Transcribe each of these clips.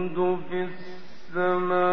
الحمد في السماوات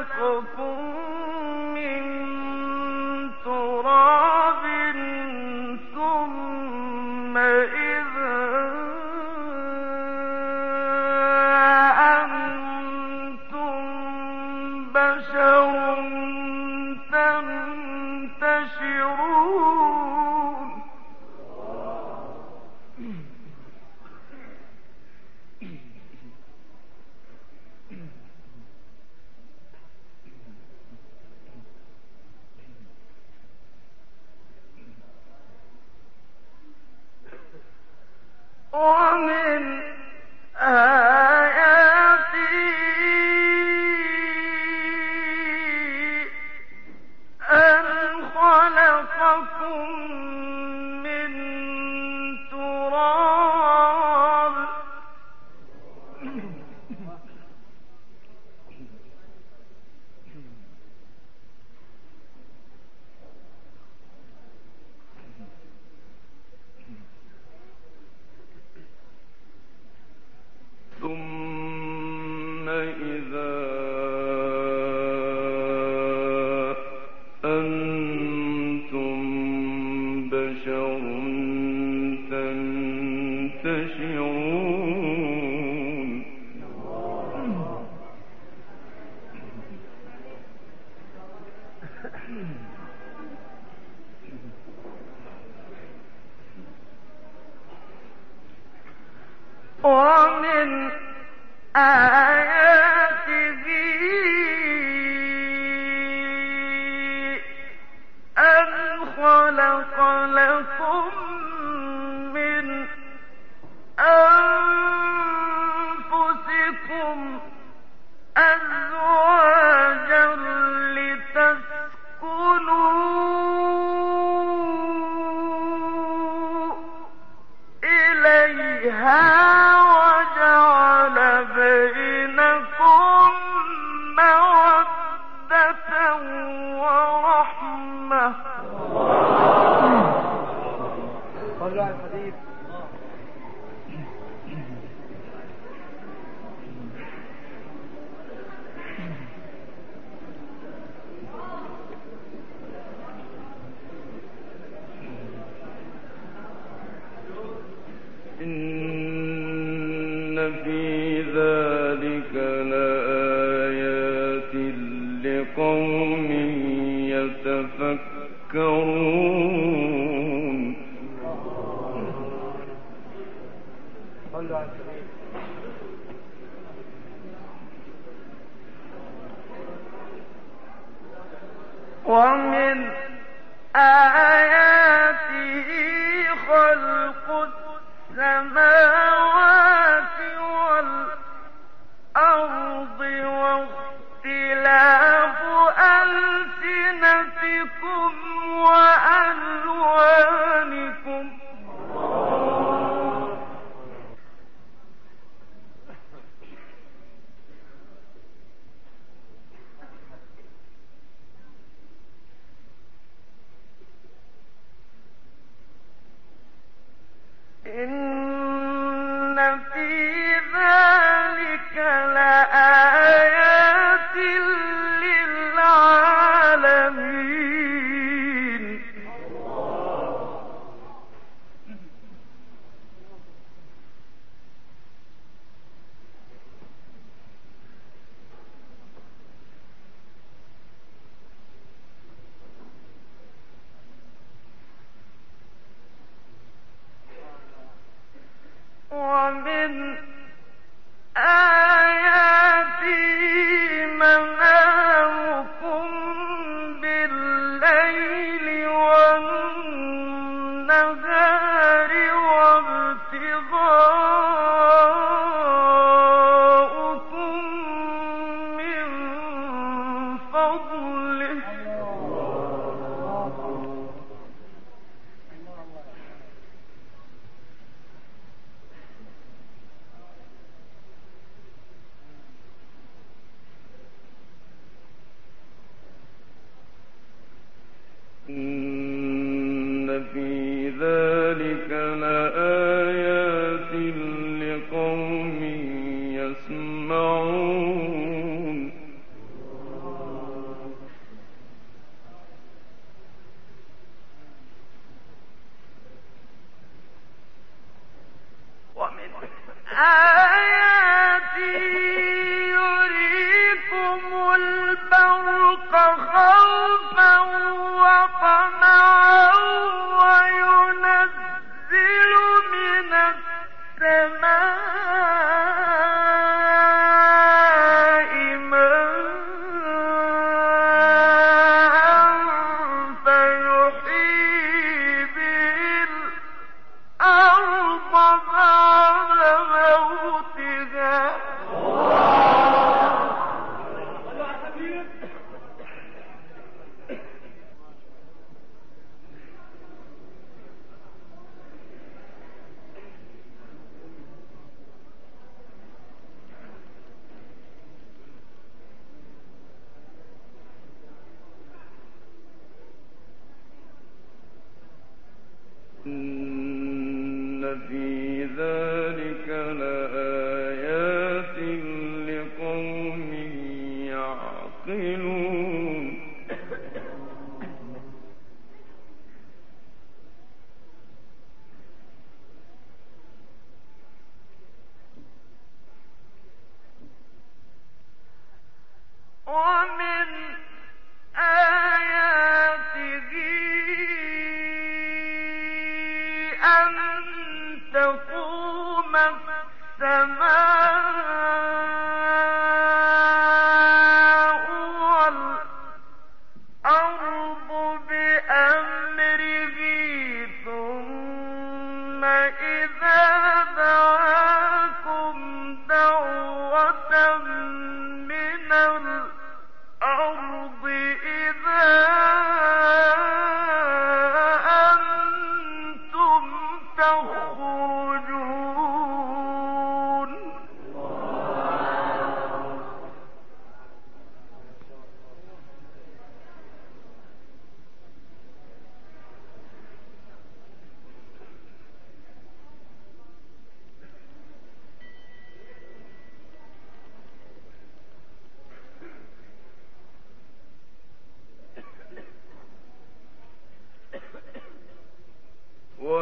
الكفر إليها والنهار وابتغاؤكم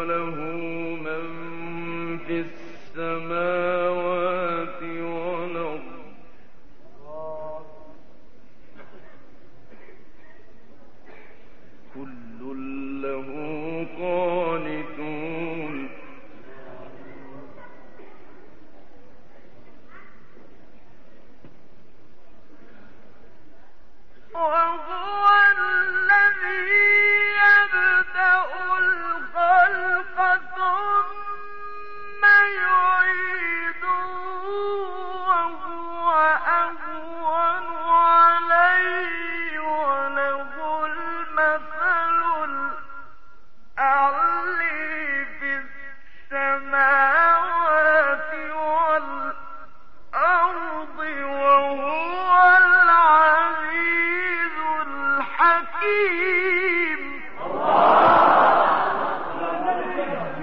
له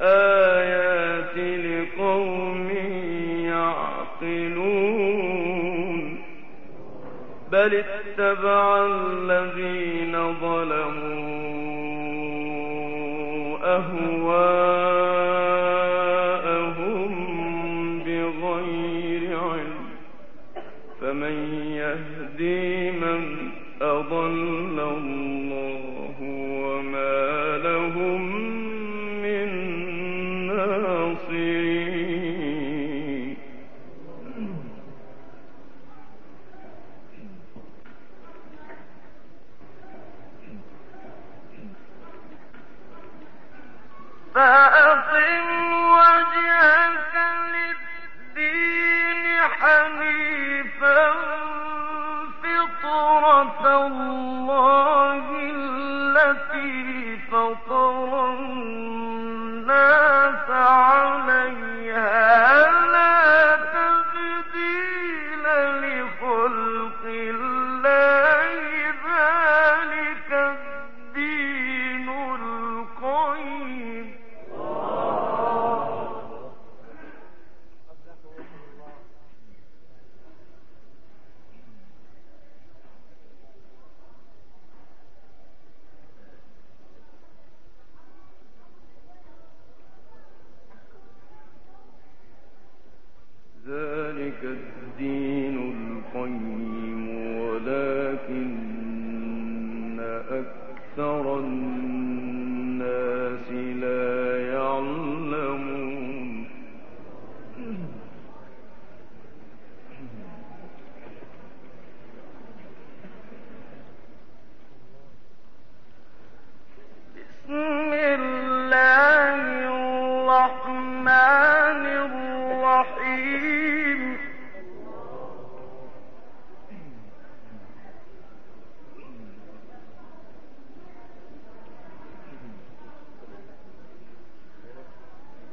الآيات لقوم يعقلون بل اتبع الذين ظلموا الله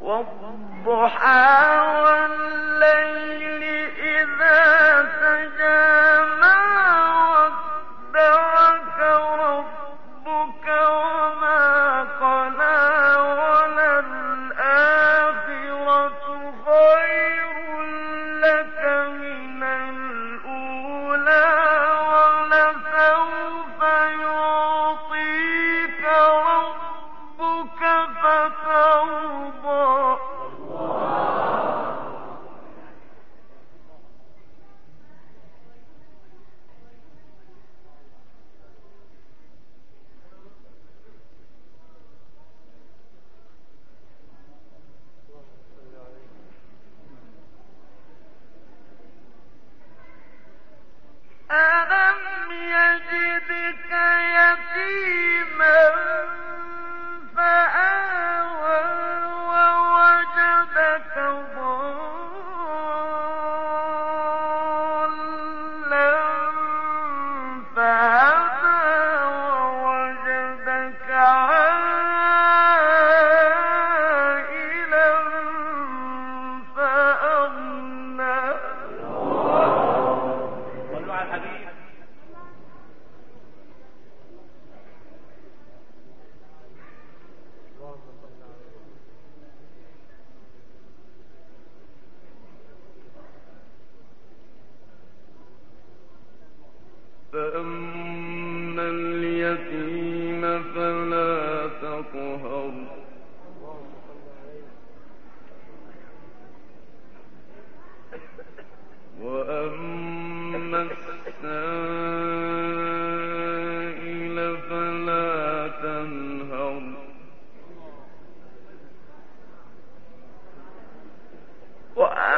والضحى والنهار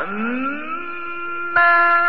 فلما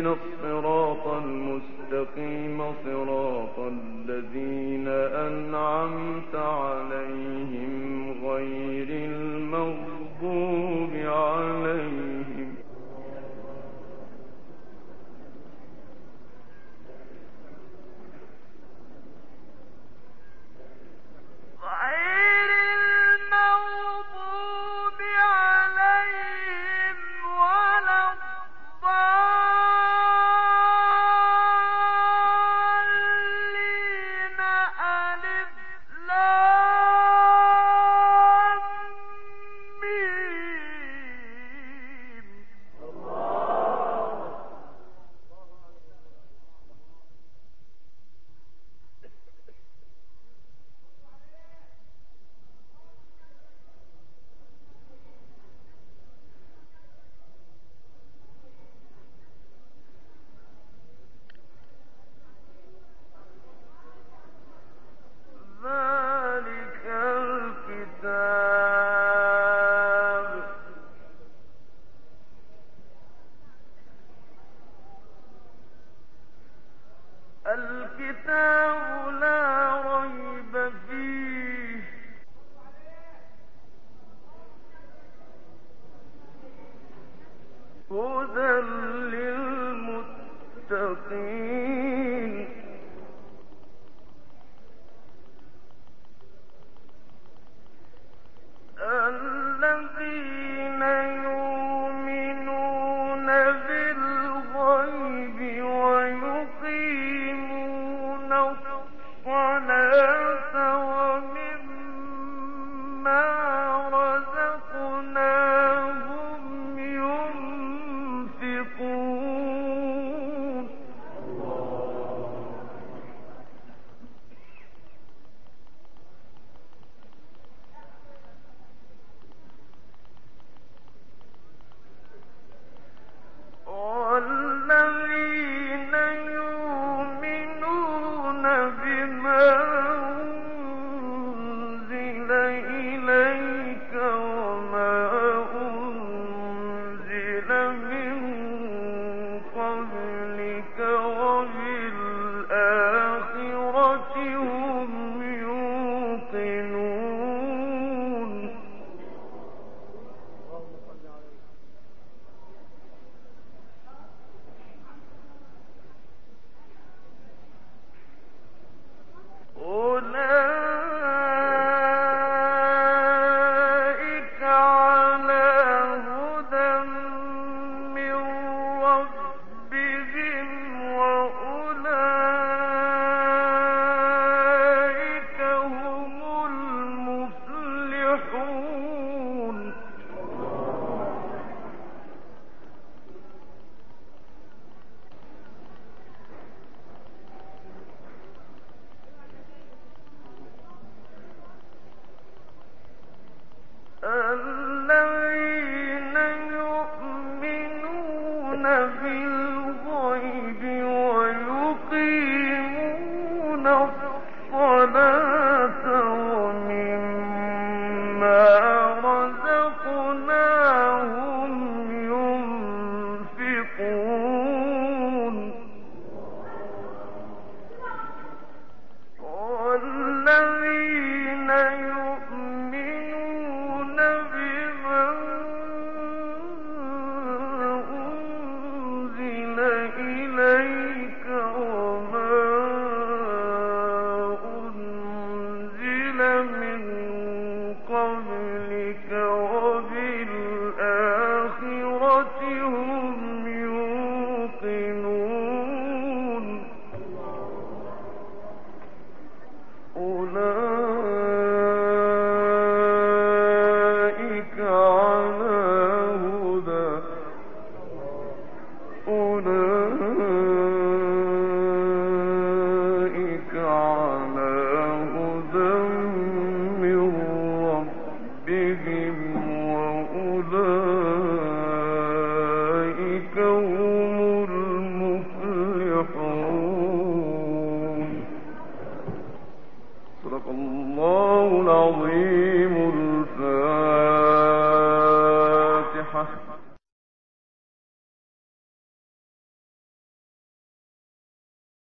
you know, one of